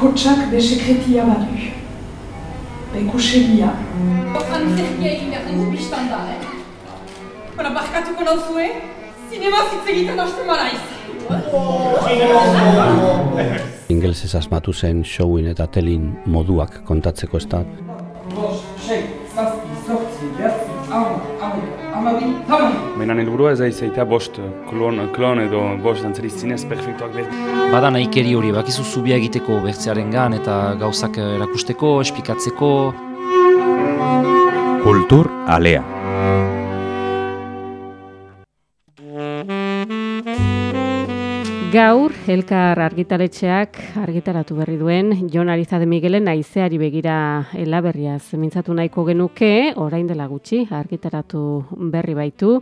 bakotsak be sekretia badu. Beko segia. Antzerkia egin behar dugu biztan da, eh? Bara, barkatuko nauzue, zinema zitz egiten hastu maraiz. Ingelsez asmatu zen showin eta telin moduak kontatzeko ez da. Menan helburua ez aizaita bost klon, klon edo bost dantzari zinez perfektuak behar. Bada nahikeri hori, bakizu zubia egiteko bertzearen gan eta gauzak erakusteko, espikatzeko. Kultur alea. Gaur, Elkar argitaletxeak argitaratu berri duen, Jon Ariza de Miguelen aizeari begira elaberriaz mintzatu nahiko genuke, orain dela gutxi argitaratu berri baitu,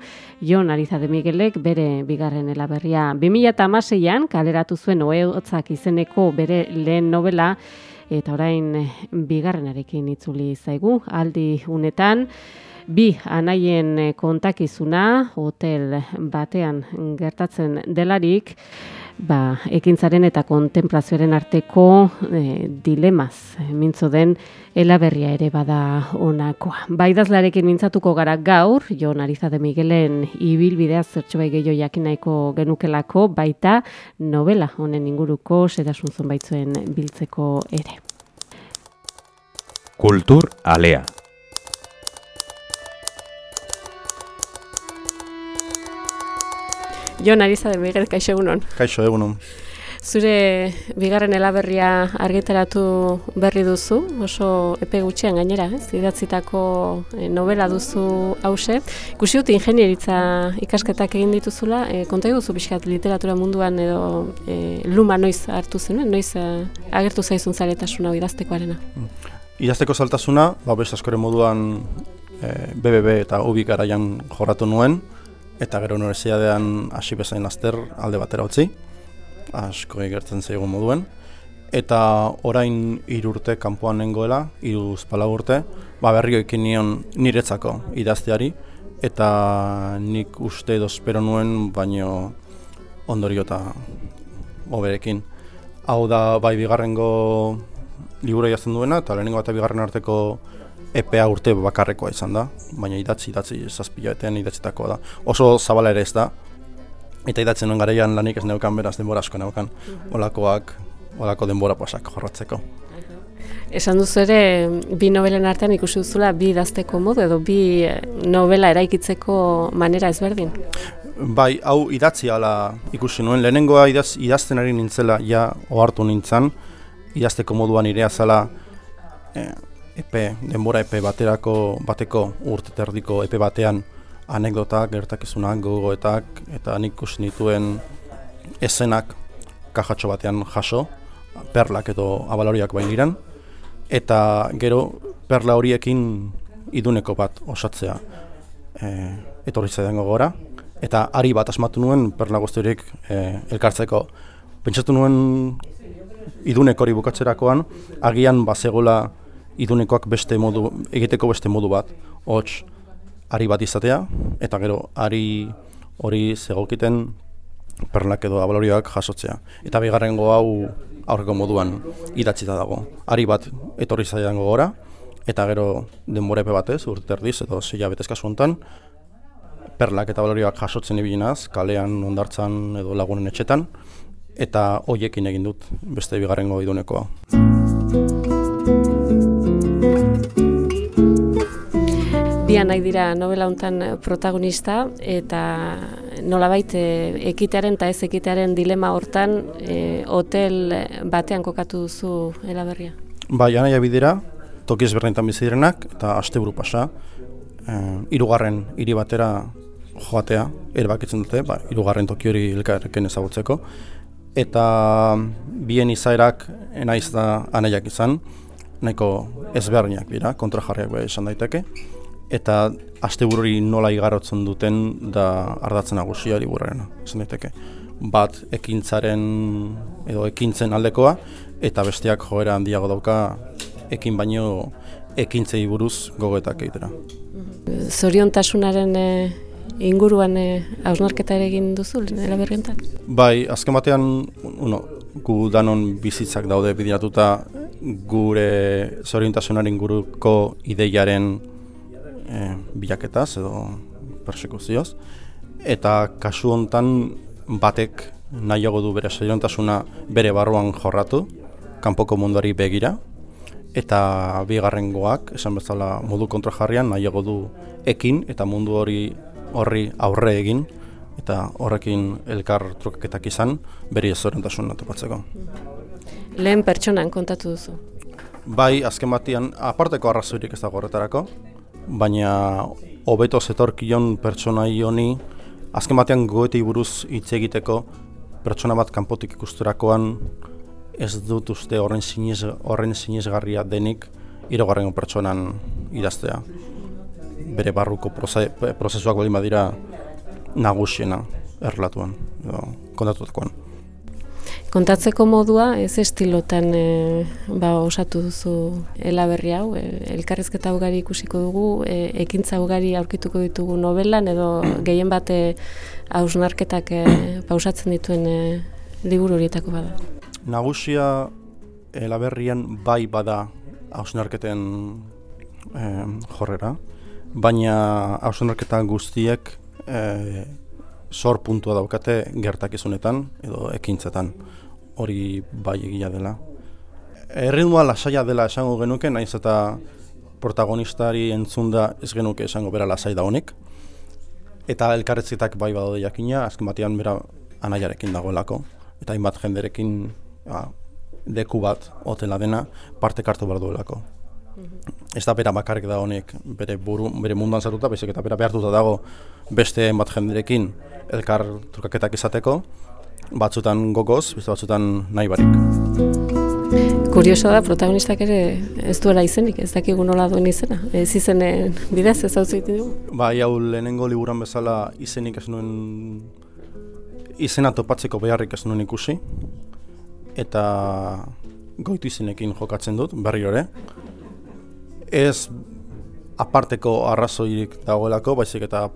Jon Ariza de Miguelek bere bigarren elaberria. 2006an kaleratu zuen oeotzak izeneko bere lehen novela, eta orain bigarrenarekin itzuli zaigu, aldi unetan, Bi anaien kontakizuna hotel batean gertatzen delarik, ba, ekintzaren eta kontemplazioaren arteko e, dilemaz mintzo den elaberria ere bada onakoa. Baidazlarekin mintzatuko gara gaur, Jo Nariza de Miguelen ibilbidea zertxo bai gehiago jakin nahiko genukelako, baita novela honen inguruko sedasun zonbaitzuen biltzeko ere. Kultur alea. Jon Ariza de Miguel, kaixo egunon. Kaixo egunon. Zure bigarren elaberria argitaratu berri duzu, oso epe gutxian gainera, ez? idatzitako novela duzu hause. Ikusi dut ingenieritza ikasketak egin dituzula, e, konta duzu pixkat literatura munduan edo e, luma noiz hartu zen, noiz agertu zaizun zaretasuna idaztekoarena? Idazteko saltasuna, ba, best askoren moduan e, BBB eta UBI garaian jorratu nuen, eta gero universidadean hasi bezain laster alde batera utzi, asko egertzen zaigu moduen. Eta orain irurte kanpoan nengoela, iruz pala urte, ba berri ekin nion niretzako idazteari, eta nik uste edo espero nuen, baino ondorio eta oberekin. Hau da bai bigarrengo liburu jazten duena, eta lehenengo eta bigarren arteko EPA urte bakarrekoa izan da, baina idatzi, idatzi, zazpila etean idatzitakoa da. Oso zabala ere ez da, eta idatzen nuen garaian lanik ez neukan beraz denbora asko neukan, mhm. olakoak, olako denbora pasak jorratzeko. Esan duzu ere, bi novelen artean ikusi duzula bi idazteko modu edo bi novela eraikitzeko manera ezberdin? Bai, hau idatzi ala ikusi nuen, lehenengoa idaz, idazten ari nintzela ja ohartu nintzen, idazteko moduan irea zala eh, epe, denbora epe baterako bateko urte terdiko epe batean anekdotak, gertakizunak, gogoetak eta nik nituen esenak kajatxo batean jaso, perlak edo abaloriak bain diren, eta gero perla horiekin iduneko bat osatzea e, etorri zaidan gogora, eta ari bat asmatu nuen perla guzti horiek e, elkartzeko. Pentsatu nuen idunek hori bukatzerakoan, agian bazegola idunekoak beste modu, egiteko beste modu bat, hots ari bat izatea, eta gero ari hori zegokiten perlak edo abalorioak jasotzea. Eta bigarrengo hau aurreko moduan idatzita dago. Ari bat etorri zaidan gora, eta gero denborepe batez, urte erdiz, edo zeia betezka honetan, perlak eta abalorioak jasotzen ibilinaz, kalean, ondartzan edo lagunen etxetan, eta hoiekin egin dut beste bigarrengo idunekoa. Nahi dira novela hontan protagonista eta nolabait eh, ekitearen eta ez ekitearen dilema hortan e, hotel batean kokatu duzu elaberria. Bai, anaia bidera, toki ezberdintan bizi direnak eta asteburu pasa. E, irugarren hiri batera joatea, erbakitzen dute, ba, irugarren toki hori elkarrekin ezagutzeko. Eta bien izaerak naiz da anaiak izan, nahiko ezberdinak dira, kontrajarriak bai esan daiteke eta astebururi nola igarotzen duten da ardatzen nagusia liburarena, esan daiteke. Bat ekintzaren edo ekintzen aldekoa eta besteak joera handiago dauka ekin baino ekintzei buruz gogoetak egitera. Zoriontasunaren e, inguruan e, hausnarketa ere egin duzu, nela berrientan? Bai, azken batean, uno, gu danon bizitzak daude bidiratuta gure zoriontasunaren guruko ideiaren e, bilaketaz edo persekuzioz. Eta kasu hontan batek nahiago du bere zoriontasuna bere barruan jorratu, kanpoko munduari begira, eta bigarrengoak, esan bezala modu kontrajarrian, nahiago du ekin eta mundu hori horri aurre egin, eta horrekin elkar trukaketak izan, beri ez zoriontasuna topatzeko. Lehen pertsonan kontatu duzu. Bai, azken batian, aparteko arrazoirik ez dago horretarako, baina hobeto zetorkion pertsona honi, azken batean goetei buruz hitz egiteko pertsona bat kanpotik ikusturakoan ez dut uste horren sinez, horren sinesgarria denik hirugarrengo pertsonan idaztea. Bere barruko proze, prozesuak baldin badira nagusiena erlatuan, edo kontatutakoan. Kontatzeko modua, ez estilotan e, ba, osatu duzu elaberri hau, e, elkarrezketa ugari ikusiko dugu, e, ekintza ugari aurkituko ditugu novelan, edo gehien bate hausnarketak e, pausatzen dituen e, liburu horietako bada. Nagusia elaberrian bai bada hausnarketen e, jorrera, baina hausnarketa guztiek e, sor puntua daukate gertakizunetan edo ekintzetan hori bai egia dela. Erritmoa lasaia dela esango genuke, naiz eta protagonistari entzunda ez genuke esango bera lasai da honik. Eta elkarretzitak bai badaude jakina, azken batean bera anaiarekin dagoelako. Eta hainbat jenderekin ja, deku bat hotela dena parte kartu behar duelako. Ez da bera bakarrik da honek bere, buru, bere munduan zatuta, baizik eta bera behartuta dago beste bat jenderekin elkar trukaketak izateko, batzutan gogoz, beste batzutan nahi barik. Kurioso da, protagonistak ere ez duela izenik, ez dakigu nola duen izena. Ez izenen bidez ez hau egiten dugu? Ba, hau lehenengo liburan bezala izenik ez nuen izena topatzeko beharrik ez nuen ikusi. Eta goitu izenekin jokatzen dut, berri ere. Ez aparteko arrazoirik dagoelako, baizik eta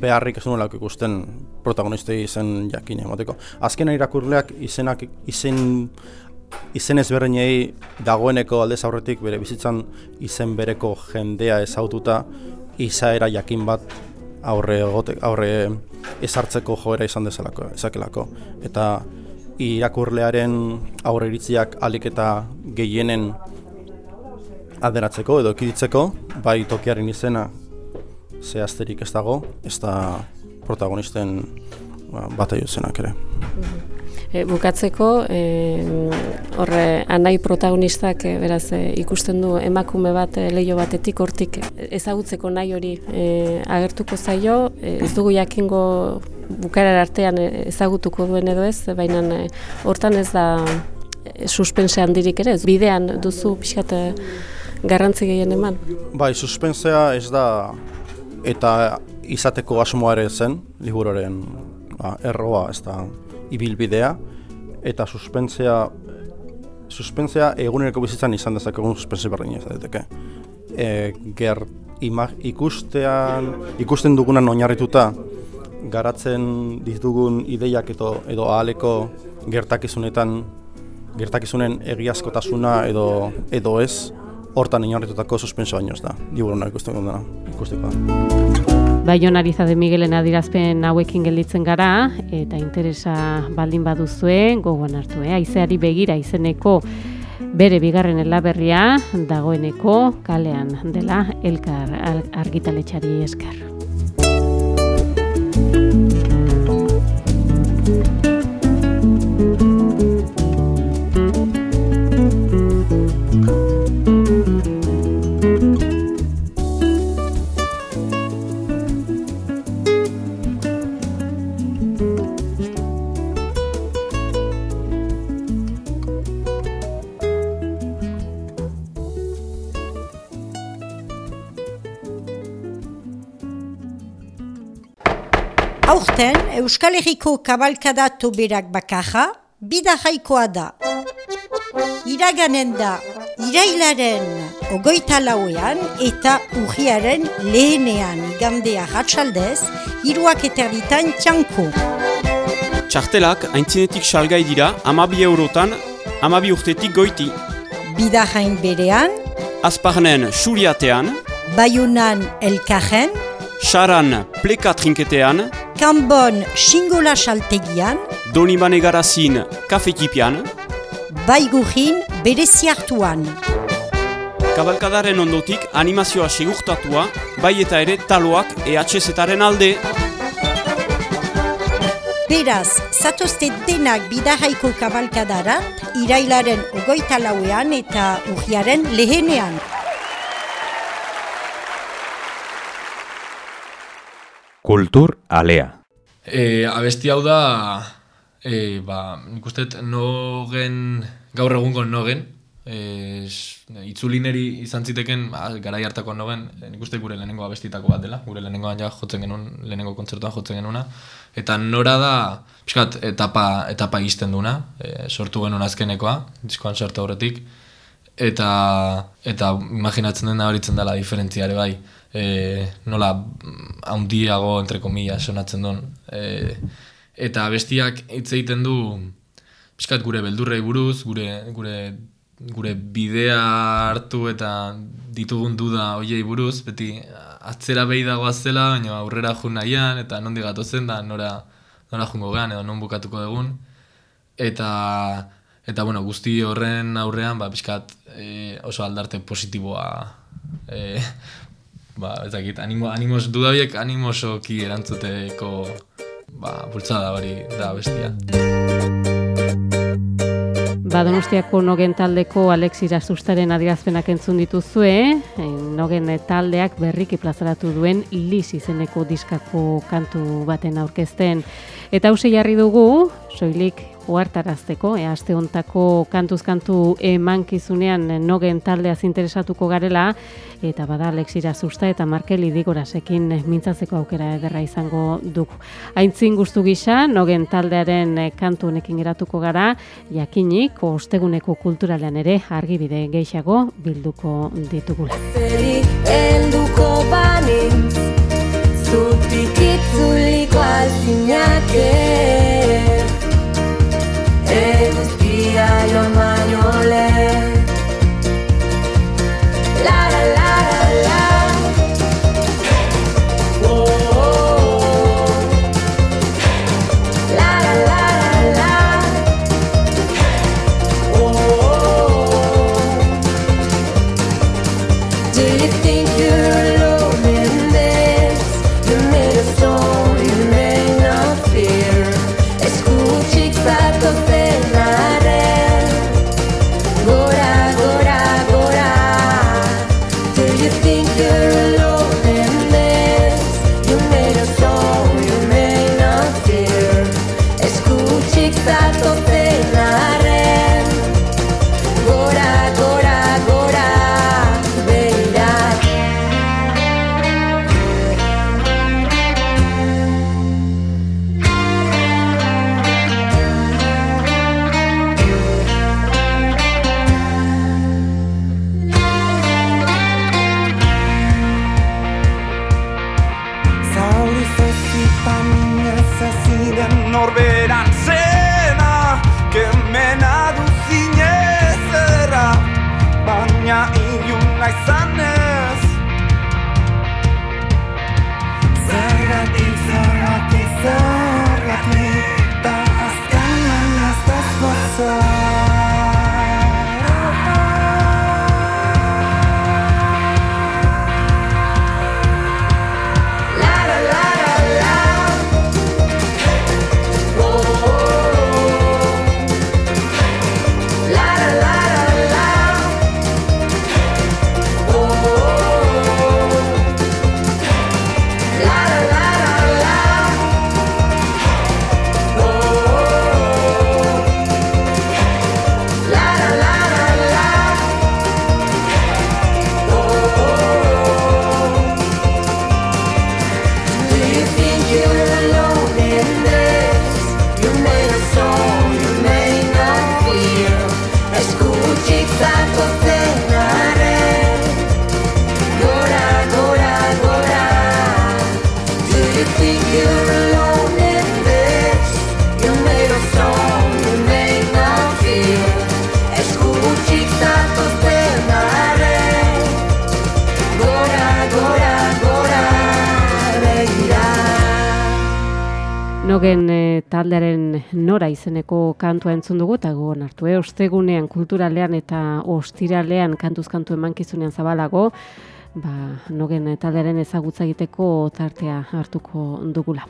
beharrik ez nuelako ikusten protagonistei izen jakin emateko. Azken irakurleak izenak izen izen ezberdinei dagoeneko aldez aurretik bere bizitzan izen bereko jendea ezaututa izaera jakin bat aurre egote, aurre ezartzeko joera izan dezalako, ezakelako. Eta irakurlearen aurre iritziak alik eta gehienen aderatzeko edo ekiditzeko, bai tokiaren izena zehazterik ez dago, ez da protagonisten ba, bat ere. E, bukatzeko, e, horre, anai protagonistak e, beraz e, ikusten du emakume bat e, leio batetik hortik ezagutzeko nahi hori e, agertuko zaio, e, ez dugu jakingo bukarar artean ezagutuko duen edo ez, baina hortan ez da suspense handirik ere, ez bidean duzu pixkat garrantzi gehien eman? Bai, suspensea ez da eta izateko asmoa ere zen, liburoren ba, erroa ez da ibilbidea eta suspentzea suspentzea eguneroko bizitzan izan dezakegun suspense berdina ez daiteke. E, ger imag, ikustean ikusten dugunan oinarrituta garatzen ditugun ideiak edo edo ahaleko gertakizunetan gertakizunen egiazkotasuna edo edo ez hortan oinarritutako suspenso baino ez da. Liburuna ikusteko dena, ikusteko da. Baion Ariza de Miguelen adirazpen hauekin gelditzen gara, eta interesa baldin baduzue, gogoan hartu, eh? aizeari begira izeneko bere bigarren elaberria dagoeneko kalean dela elkar argitaletxari esker. Aurten, Euskal Herriko kabalkada toberak bakarra, bida jaikoa da. Iraganen da, irailaren ogoita lauean eta urriaren lehenean igandea ratxaldez, iruak eterditan txanko. Txartelak aintzinetik salgai dira amabi eurotan, amabi urtetik goiti. Bidahain berean, Azparnen suriatean, Bayunan elkarren, Saran pleka trinketean, Kanbon xingola saltegian, Donibane garazin kafekipian, Baigurin bereziartuan. Kabalkadaren ondotik animazioa segurtatua, bai eta ere taloak EHZ-etaren alde. Beraz, zatozte denak bidahaiko kabalkadarat, irailaren ogoita lauean eta urriaren lehenean. Kultur alea. E, abesti hau da, e, ba, nik uste nogen, gaur egungo nogen, e, itzulineri izan ziteken, ba, garai hartako nogen, e, nik uste gure lehenengo abestitako bat dela, gure lehenengoan ja jotzen genuen, lehenengo kontzertuan jotzen genuna, eta nora da, pixkat, etapa, etapa izten duna, e, sortu genuen azkenekoa, diskoan sortu horretik, eta eta imaginatzen dena horitzen dela diferentzia ere bai e, nola mm, handiago entre comillas sonatzen duen e, eta bestiak hitz egiten du pixkat gure beldurrei buruz gure gure gure bidea hartu eta ditugun duda hoiei buruz. Beti atzera behi dagoa zela baina aurrera jun nahian eta nondi gatozen da nora nora jungo gean edo non bukatuko dugun. Eta eta bueno, guzti horren aurrean ba pixkat e, oso aldarte positiboa e, ba, ez dakit, animo, animos, dudabiek animosoki erantzuteko ba, bultzada hori da bestia. Badonostiako nogen taldeko Alex Irasustaren adierazpenak entzun dituzue, eh? nogen taldeak berriki plazaratu duen Liz izeneko diskako kantu baten aurkezten. Eta hause jarri dugu, soilik ohartarazteko, e, aste hontako kantuz kantu emankizunean nogen taldeaz interesatuko garela, eta bada Alex Irasusta eta Markel Idigorasekin mintzatzeko aukera ederra izango dugu. Aintzin gustu gisa, nogen taldearen eh, kantu honekin geratuko gara, jakinik, osteguneko kulturalean ere argibide gehiago bilduko ditugula. Zeri helduko banintz Zutik itzuliko alzinake datos Nogen e, taldearen nora izeneko kantua entzun dugu, eta gogon hartu, e, ostegunean, kulturalean eta ostiralean kantuz-kantu emankizunean zabalago, ba, nogen e, taldearen ezagutza egiteko tartea hartuko dugula.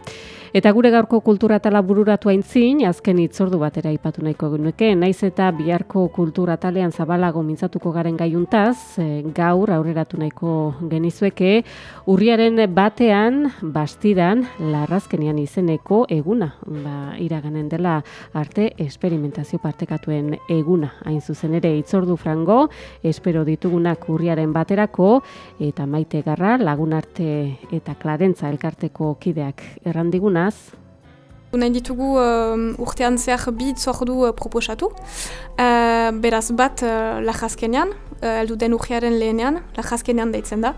Eta gure gaurko kultura tala bururatu aintzin, azken itzordu batera ipatu nahiko genuke, naiz eta biharko kultura talean zabalago mintzatuko garen gaiuntaz, e, gaur aurreratu nahiko genizueke, urriaren batean, bastidan, larrazkenian izeneko eguna, ba, iraganen dela arte esperimentazio partekatuen eguna. Hain zuzen ere itzordu frango, espero ditugunak urriaren baterako, eta maite garra, lagunarte eta klarentza elkarteko kideak errandigunaz, Nahi ditugu uh, urtean zehar bi itzordu uh, proposatu. Uh, beraz bat uh, lajazkenean, uh, eldu den urriaren lehenean, lajazkenean deitzen da.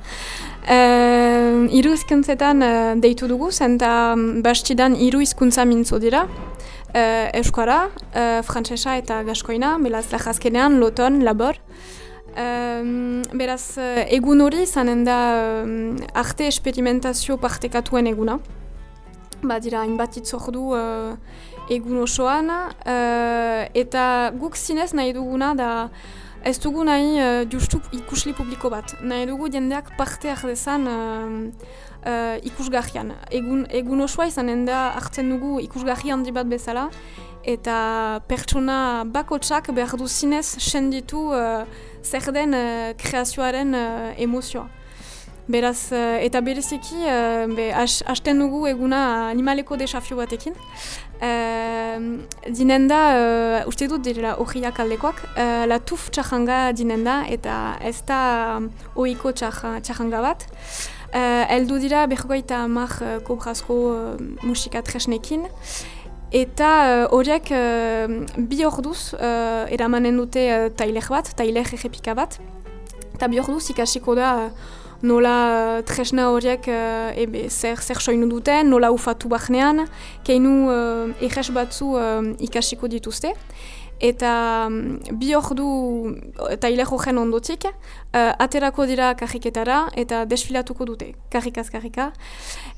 Uh, iru izkuntzetan uh, deitu dugu, zenta um, bastidan iru izkuntza mintzo dira. Uh, Euskara, uh, frantsesa eta gaskoina, beraz lajazkenean, loton, labor. Um, beraz, egun hori zanen da um, arte esperimentazio partekatuen eguna. Badira, hainbat itzordu uh, egun osoan, uh, eta guk zinez nahi duguna da ez dugu nahi uh, justu ikusli publiko bat. Nahi dugu jendeak parte dezan uh, uh, ikusgarrian. Egun, egun osoa izanen da hartzen dugu ikusgarri handi bat bezala, eta pertsona bakotsak behar du zinez senditu uh, zer den uh, kreazioaren uh, emozioa. Beraz, uh, eta bereziki, uh, be, has- hasten dugu eguna animaleko desafio batekin. Uh, dinen da, uh, uste dut direla horiak aldekoak, la tuf txahanga dinen da, eta ez da ohiko txah- txahanga bat. Uh, eldu dira berrogeita hamar uh, kobrazko uh, musika tresnekin. Eta uh, horiek uh, bi orduz uh, eramanen dute uh, tailer bat, tailer errepika bat. Eta bi orduz ikasiko da uh, nola uh, tresna horiek uh, ebe, zer, zer soinu duten, nola ufatu bahnean, keinu uh, erres batzu uh, ikasiko dituzte. Eta um, bi ordu tailer horren ondotik, uh, aterako dira karriketara eta desfilatuko dute, karrikaz karrika.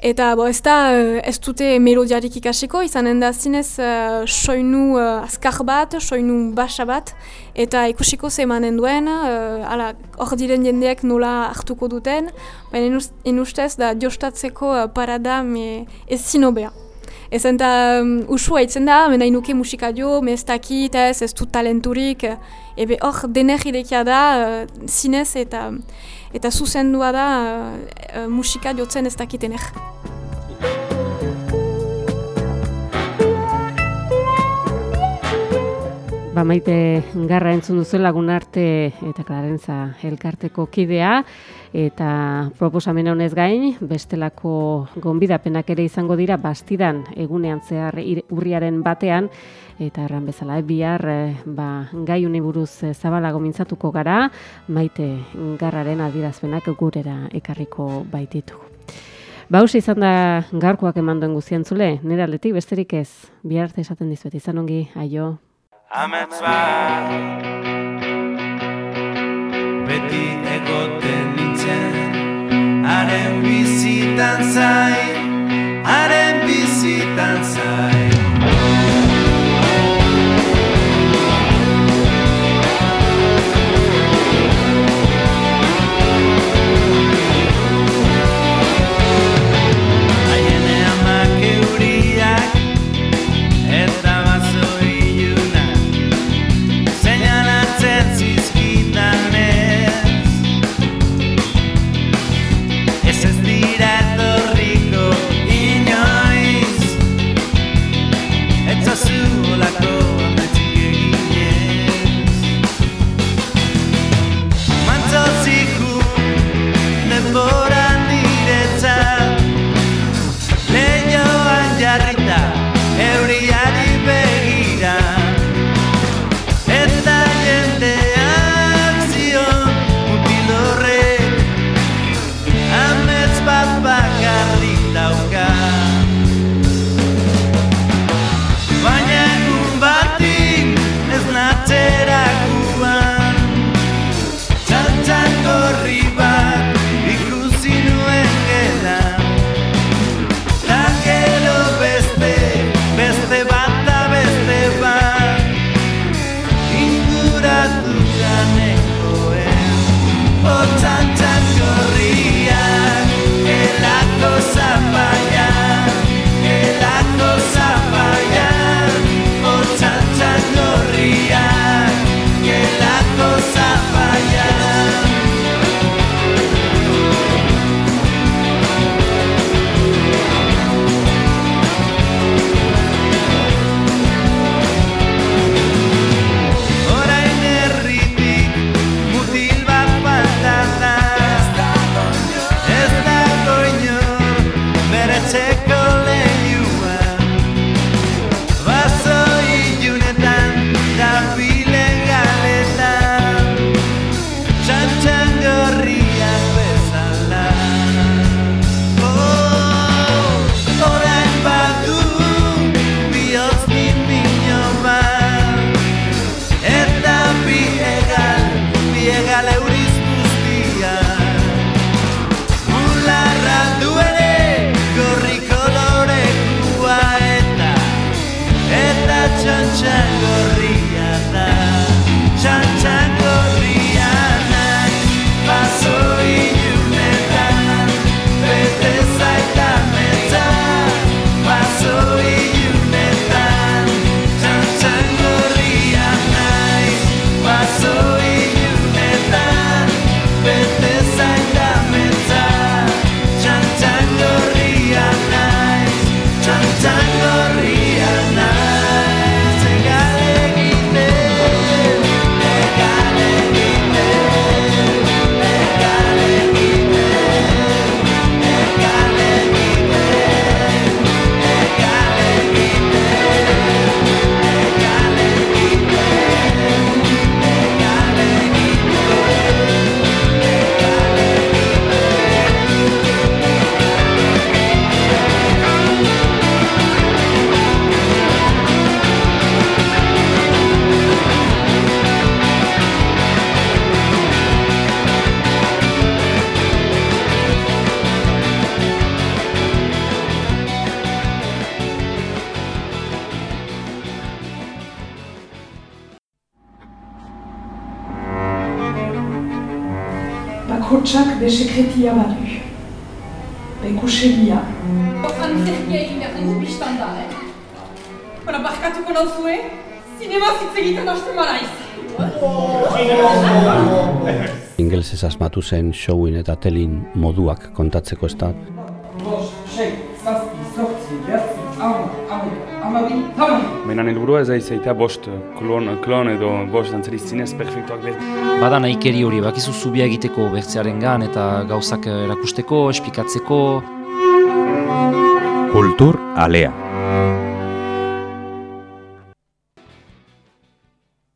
Eta bo, ez da uh, ez dute melodiarik ikasiko, izanen da zinez uh, soinu uh, azkar bat, soinu basa bat, eta ikusiko zemanen duen, uh, ala, hor diren jendeak nola hartuko duten, baina inus- inustez da jostatzeko uh, parada me ez zinobea. Ezen eta um, usua itzen da, mena inuke musika jo, me ez ez, dut talenturik, eh, ebe hor dener irekia da, uh, zinez eta eta zuzendua da uh, uh, musika jotzen ez dakitener. Ba, maite garra entzun duzu lagun arte eta klarentza elkarteko kidea eta proposamen honez gain bestelako gonbidapenak ere izango dira bastidan egunean zehar urriaren batean. Eta erran bezala eh, bihar eh, ba, gai honi buruz eh, zabalago mintzatuko gara. Maite garraren adierazpenak gurera ekarriko baititugu. Ba, hausia izan da gaurkoak eman duen guztientzule, nire aldetik besterik ez, bihar esaten dizuet, izan ongi, aio. Amets bat Beti egoten nintzen. Haren bizitan zain Haren bizitan zain a. Bakotsak be sekretia badu. Be ikusegia. Antzerkia egin behar dugu biztan da, eh? Bara, barkatuko nauzue, zinema hitz egiten hasten maraiz. Ingelesez asmatu zen showin eta telin moduak kontatzeko ez da. Bost, sei, zazpi, zortzi, behatzi, hamar, hamaika, hamabi, hamabi. Baina helburua ez da izaita bost klon, klon edo bost dantzari zinez perfektuak behar. Bada nahikeri hori, bakizu zubia egiteko bertzearen gan eta gauzak erakusteko, espikatzeko. Kultur alea.